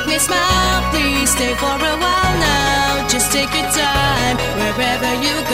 make me smile. Please stay for a while now. Just take your time wherever you go.